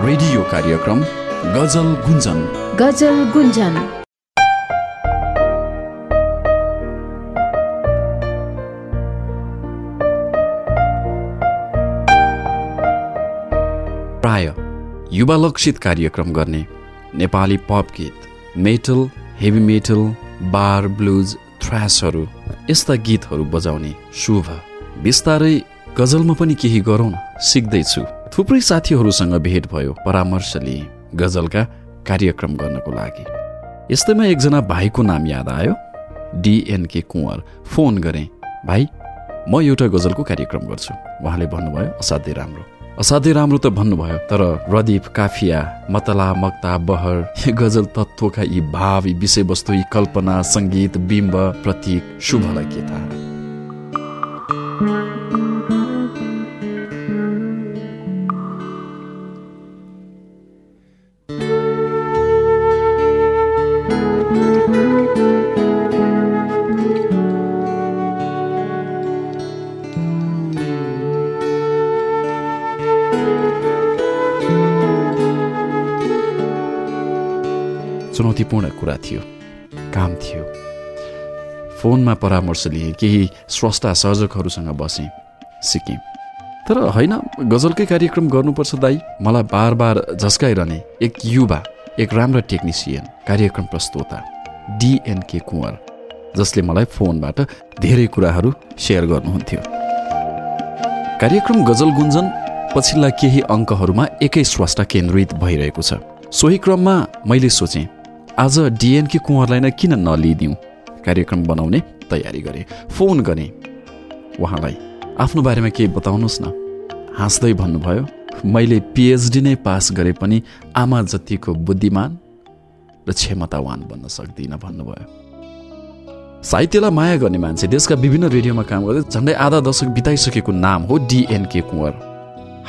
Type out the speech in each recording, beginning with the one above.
Radio कार्यक्रम गजल गुन्जन। गजल गुन्जन। प्राय युवा लक्षित कार्यक्रम गर्ने नेपाली पप गीत मेटल हेभी मेटल बार ब्लुज थ्रासहरू यस्ता गीतहरू बजाउने शुभ बिस्तारै गजलमा पनि केही गरौँ सिक्दैछु। थुप्रै साथीहरूसँग भेट भयो परामर्श लिए गजलका कार्यक्रम गर्नको लागि। यस्तैमा एकजना भाइको नाम याद आयो। डिएनके कुँवर फोन गरेँ भाइ म एउटा गजलको कार्यक्रम गर्छु। उहाँले भन्नुभयो असाध्यै राम्रो। असाध्यै राम्रो त भन्नुभयो तर रदीप काफिया मतला मक्ता बहर गजल तत्त्वका यी भाव यी विषयवस्तु यी कल्पना सङ्गीत बिम्ब प्रतीक शुभलाई के थाहा? चुनौतीपूर्ण कुरा थियो काम थियो। फोनमा परामर्श लिए केही स्रष्टा सर्जकहरूसँग बसेँ सिकेँ। तर होइन गजलकै कार्यक्रम गर्नुपर्छ दाई। मलाई बार बार झस्काइरहने एक युवा एक राम्रो टेक्निसियन कार्यक्रम प्रस्तोता डिएनके कुँवर जसले मलाई फोनबाट धेरै कुराहरू सेयर गर्नुहुन्थ्यो। कार्यक्रम गजल गुन्जन पछिल्ला केही अङ्कहरूमा एकै स्रष्टा केन्द्रित भइरहेको छ। सोही क्रममा मैले सोचेँ आज डिएनके कुँवरलाई नै किन नलिदिउँ? कार्यक्रम बनाउने तयारी गरेँ फोन गरेँ। उहाँलाई आफ्नो बारेमा केही बताउनुहोस् न। हाँस्दै भन्नुभयो मैले पिएचडी नै पास गरे पनि आमा जतिको बुद्धिमान र क्षमतावान बन्न सक्दिनँ भन्नुभयो। साहित्यलाई माया गर्ने मान्छे देशका विभिन्न रेडियोमा काम गर्दै झन्डै आधा दशक बिताइसकेको नाम हो डिएनके कुँवर।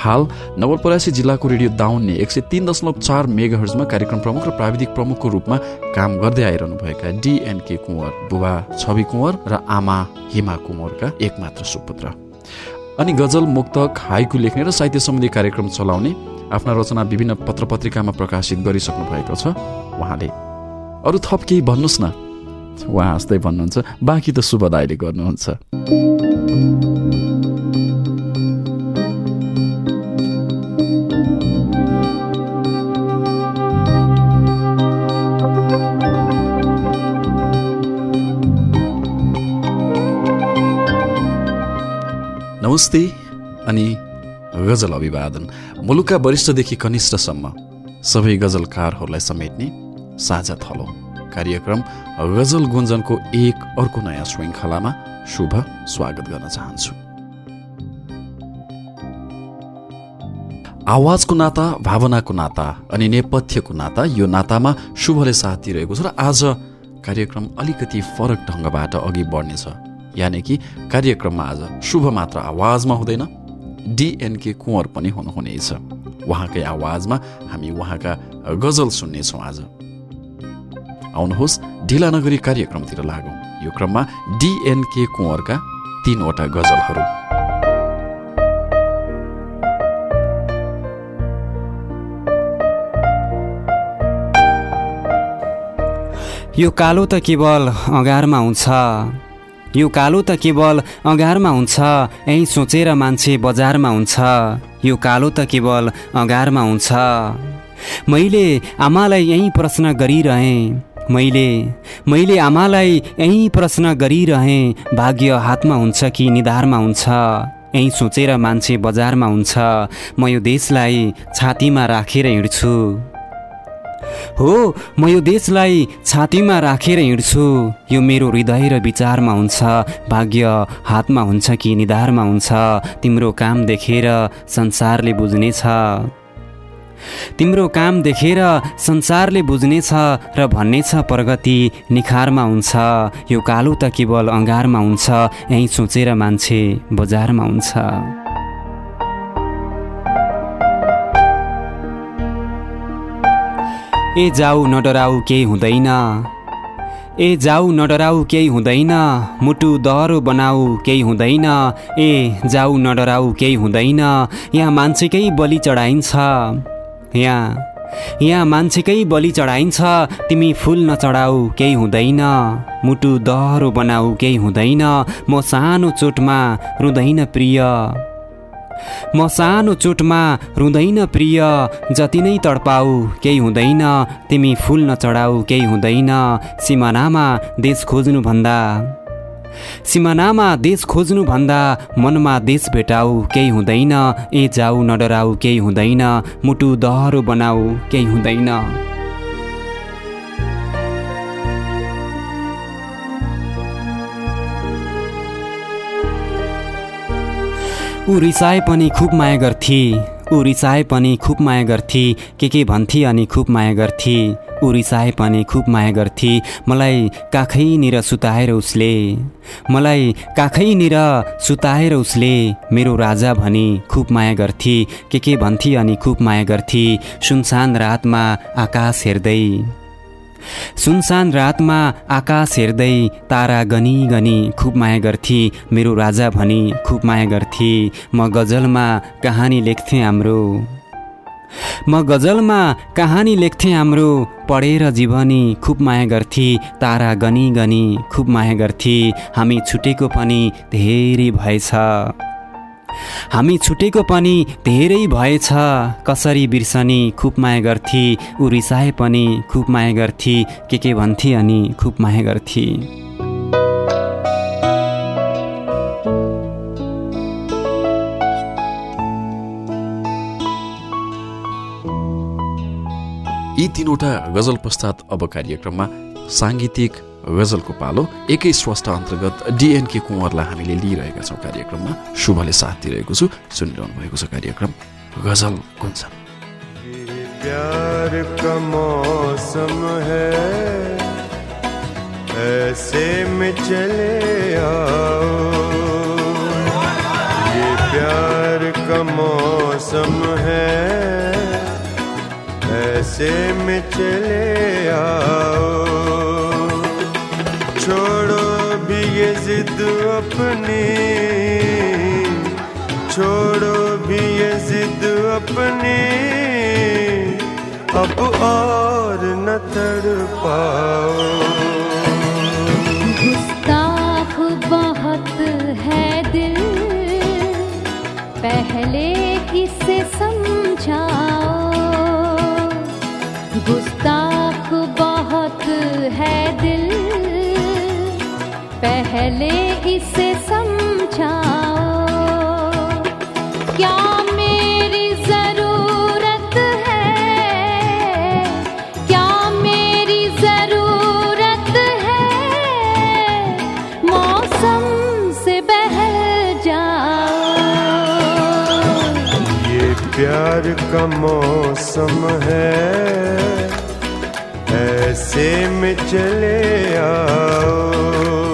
हाल नवलपरासी जिल्लाको रेडियो दाउन्ने एक सय तिन दशमलव चार मेगाहर्जमा कार्यक्रम प्रमुख र प्राविधिक प्रमुखको रूपमा काम गर्दै आइरहनुभएका डिएनके कुँवर बुबा छवि कुँवर र आमा हिमा कुँवरका एकमात्र सुपुत्र। अनि गजल मुक्तक हाइकु लेख्ने र साहित्य सम्बन्धी कार्यक्रम चलाउने आफ्ना रचना विभिन्न पत्र पत्रिकामा प्रकाशित गरिसक्नु भएको छ उहाँले। अरू थप केही भन्नुहोस् न। उहाँ हाँस्दै भन्नुहुन्छ बाँकी त शुभदायले गर्नुहुन्छ। नमस्ते अनि गजल अभिवादन। मुलुकका वरिष्ठदेखि कनिष्ठसम्म सबै गजलकारहरूलाई समेट्ने साझा थलो कार्यक्रम गजल गुन्जनको एक अर्को नयाँ श्रृङ्खलामा शुभ स्वागत गर्न चाहन्छु। आवाजको नाता भावनाको नाता अनि नेपथ्यको नाता यो नातामा शुभले साथ दिइरहेको छ र आज कार्यक्रम अलिकति फरक ढङ्गबाट अघि बढ्नेछ। यानि कि कार्यक्रममा आज शुभ मात्र आवाजमा हुँदैन डिएनके कुँवर पनि हुनुहुनेछ। उहाँकै आवाजमा हामी उहाँका गजल सुन्नेछौँ आज। आउनुहोस् ढिला नगरी कार्यक्रमतिर लागौँ। यो क्रममा डिएनके कुँवरका तीनवटा गजलहरू। यो कालो त केवल अँगारमा हुन्छ। यो कालो त केवल अँगारमा हुन्छ यहीँ सोचेर मान्छे बजारमा हुन्छ। यो कालो त केवल अँगारमा हुन्छ। मैले आमालाई यहीँ प्रश्न गरिरहेँ मैले मैले आमालाई यहीँ प्रश्न गरिरहेँ भाग्य हातमा हुन्छ कि निधारमा हुन्छ? यहीँ सोचेर मान्छे बजारमा हुन्छ म यो देशलाई छातीमा राखेर हिँड्छु। हो म यो देशलाई छातीमा राखेर हिँड्छु। यो मेरो हृदय र विचारमा हुन्छ भाग्य हातमा हुन्छ कि निधारमा हुन्छ तिम्रो काम देखेर संसारले बुझ्नेछ। तिम्रो काम देखेर संसारले बुझ्नेछ र भन्नेछ प्रगति निखारमा हुन्छ यो कालो त केवल अँगारमा हुन्छ यहीँ सोचेर मान्छे बजारमा हुन्छ। ए जाऊ नडराउ केही हुँदैन। ए जाऊ नडराउ केही हुँदैन। मुटु दह्रो बनाऊ केही हुँदैन। ए जाऊ नडराउ केही हुँदैन। यहाँ मान्छेकै बलि चढाइन्छ। यहाँ यहाँ मान्छेकै बलि चढाइन्छ। तिमी फुल नचढाऊ केही हुँदैन। मुटु दह्रो बनाऊ केही हुँदैन। म सानो चोटमा रुँदैन प्रिय। म सानो चोटमा रुँदैन प्रिय जति नै तडपाऊ केही हुँदैन। तिमी फुल नचढाऊ केही हुँदैन। सिमानामा देश खोज्नुभन्दा। सिमानामा देश खोज्नुभन्दा मनमा देश भेटाऊ केही हुँदैन। ए जाऊ नडराऊ केही हुँदैन। मुटु दह्रो बनाऊ केही हुँदैन। ऊ रिसाए पनि खुब माया गर्थी। ऊ रिसाए पनि खुब माया गर्थी। के के भन्थे अनि खुब माया गर्थी। ऊ रिसाए पनि खुब माया गर्थी। मलाई काखैनिर सुताएर उसले। मलाई काखैनिर सुताएर उसले। मेरो राजा भनी खुब माया गर्थी। के के भन्थे अनि खुब माया गर्थी। सुनसान रातमा आकाश हेर्दै सुनसान रातमा आकाश हेर्दै तारा गनी गनी खुब माया गर्थी। मेरो राजा भनी खुब माया गर्थी। म गजलमा कहानी लेख्थेँ हाम्रो। म गजलमा कहानी लेख्थेँ हाम्रो। पढेर जीवनी खुब माया गर्थी। तारा गनी गनी खुब माया गर्थी। हामी छुटेको पनि धेरै भएछ। हामी छुटेको पनि धेरै भएछ। कसरी बिर्सनी खुब माया गर्थी। ऊ रिसाए पनि खुब माया गर्थी। के के भन्थे अनि खुब माया गर्थी। यी तिनवटा गजल पश्चात अब कार्यक्रममा साङ्गीतिक गजलको पालो एकै स्वस्थ अन्तर्गत डिएनके कुँवरलाई हामीले लिइरहेका छौँ कार्यक्रममा। शुभले साथ दिइरहेको छु सुनिरहनु भएको छ कार्यक्रम। गजल गुन्जन प्यार का मौसम है ऐसे में चले आओ। ये प्यार का मौसम है ऐसे में चले आओ। छोड़ो भी ये जिद अपनी। छोड़ो भी ये जिद अपनी। अब और न तड़ पाओ गुस्ताख बहुत है दिल। पहले किसे समझाओ पहले इसे समझाओ। क्या मेरी ज़रूरत है? क्या मेरी ज़रूरत है? मौसम से ये प्यार का मौसम है। ऐसे में चले आओ।